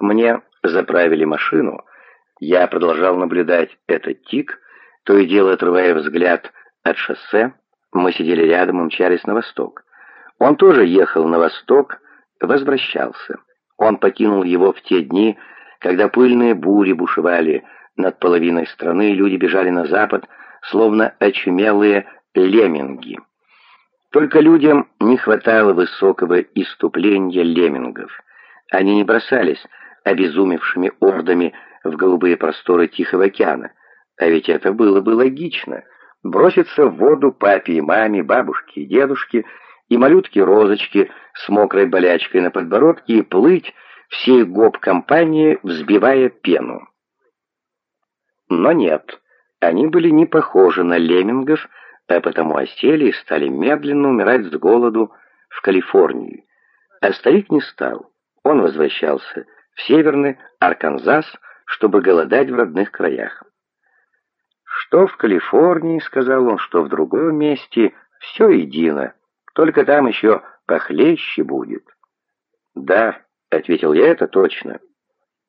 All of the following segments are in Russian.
Мне заправили машину. Я продолжал наблюдать этот тик, то и дело отрывая взгляд от шоссе. Мы сидели рядом и мчались на восток. Он тоже ехал на восток, возвращался. Он покинул его в те дни, когда пыльные бури бушевали над половиной страны, и люди бежали на запад, словно очумелые лемминги. Только людям не хватало высокого иступления леммингов. Они не бросались обезумевшими ордами в голубые просторы Тихого океана. А ведь это было бы логично. Броситься в воду папе и маме, бабушке и дедушке, и малютке-розочке с мокрой болячкой на подбородке и плыть всей гоп-компании, взбивая пену. Но нет, они были не похожи на леммингов, а потому осели и стали медленно умирать с голоду в Калифорнии. А старик не стал. Он возвращался в северный Арканзас, чтобы голодать в родных краях. «Что в Калифорнии, — сказал он, — что в другом месте, все едино, только там еще похлеще будет». «Да», — ответил я, — «это точно».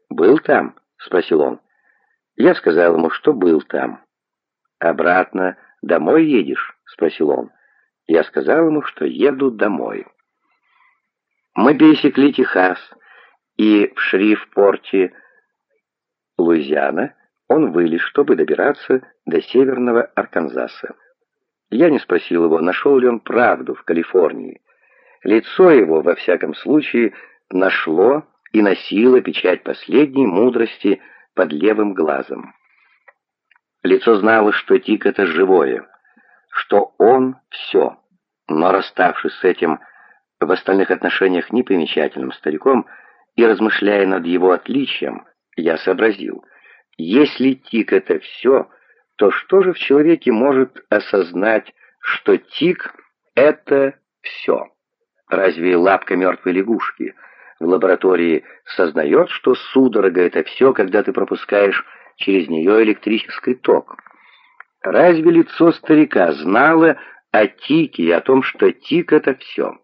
«Был там?» — спросил он. Я сказал ему, что был там. «Обратно домой едешь?» — спросил он. Я сказал ему, что еду домой. Мы пересекли Техас, и в Шрифпорте, Луизиана, он вылез, чтобы добираться до северного Арканзаса. Я не спросил его, нашел ли он правду в Калифорнии. Лицо его, во всяком случае, нашло и носило печать последней мудрости под левым глазом. Лицо знало, что Тик — это живое, что он — все. Но расставшись с этим в остальных отношениях непримечательным стариком и размышляя над его отличием, я сообразил, если Тик — это все, то что же в человеке может осознать, что Тик — это все? Разве лапка мертвой лягушки — в лаборатории сознает, что судорога — это все, когда ты пропускаешь через нее электрический ток. Разве лицо старика знало о тике и о том, что тик — это все?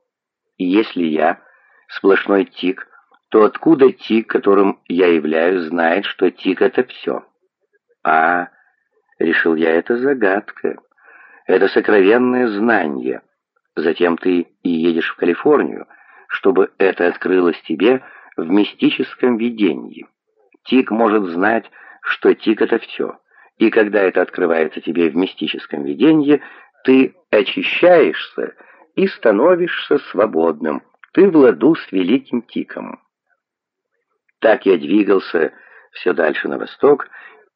И если я сплошной тик, то откуда тик, которым я являюсь, знает, что тик — это все? А, решил я, это загадка, это сокровенное знание. Затем ты и едешь в Калифорнию — чтобы это открылось тебе в мистическом видении. Тик может знать, что тик — это все. И когда это открывается тебе в мистическом видении, ты очищаешься и становишься свободным. Ты в ладу с великим тиком. Так я двигался все дальше на восток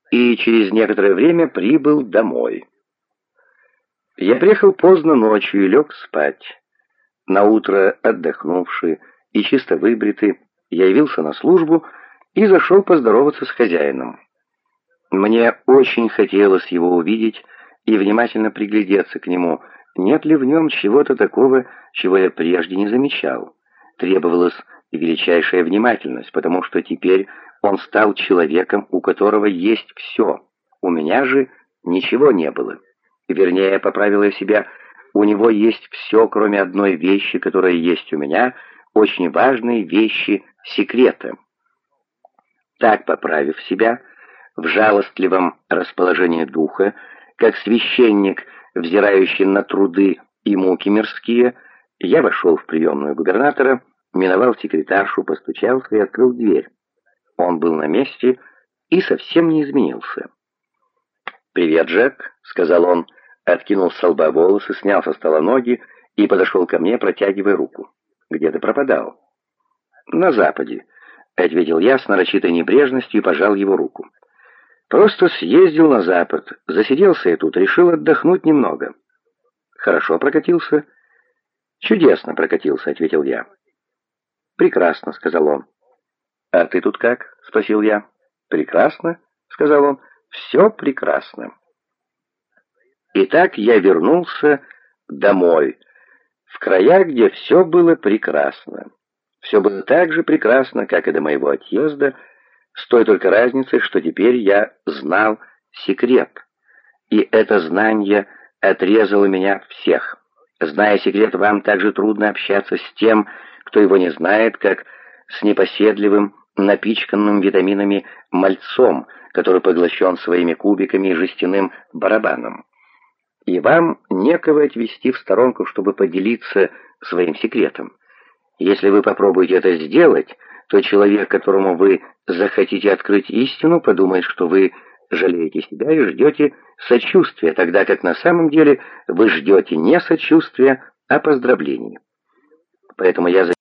и через некоторое время прибыл домой. Я приехал поздно ночью и лег спать. На утро отдохнувший и чисто выбритый, я явился на службу и зашел поздороваться с хозяином. Мне очень хотелось его увидеть и внимательно приглядеться к нему, нет ли в нем чего-то такого, чего я прежде не замечал. Требовалась величайшая внимательность, потому что теперь он стал человеком, у которого есть все. У меня же ничего не было. Вернее, я себя, у него есть все, кроме одной вещи, которая есть у меня, очень важные вещи секрета. Так, поправив себя, в жалостливом расположении духа, как священник, взирающий на труды и муки мирские, я вошел в приемную губернатора, миновал секретаршу, постучался и открыл дверь. Он был на месте и совсем не изменился. «Привет, Джек», — сказал он, — откинул с лба волосы, снял со стола ноги и подошел ко мне, протягивая руку. «Где ты пропадал?» «На западе», — ответил я с нарочитой небрежностью и пожал его руку. «Просто съездил на запад, засиделся я тут, решил отдохнуть немного». «Хорошо прокатился?» «Чудесно прокатился», — ответил я. «Прекрасно», — сказал он. «А ты тут как?» — спросил я. «Прекрасно», — сказал он. «Все прекрасно». Итак, я вернулся домой, в края, где все было прекрасно. Все было так же прекрасно, как и до моего отъезда, с той только разницей, что теперь я знал секрет. И это знание отрезало меня всех. Зная секрет, вам так же трудно общаться с тем, кто его не знает, как с непоседливым, напичканным витаминами мальцом, который поглощен своими кубиками и жестяным барабаном. И вам некого отвести в сторонку, чтобы поделиться своим секретом. Если вы попробуете это сделать, то человек, которому вы захотите открыть истину, подумает, что вы жалеете себя и ждете сочувствия, тогда как на самом деле вы ждете не сочувствия, а поздравления. Поэтому я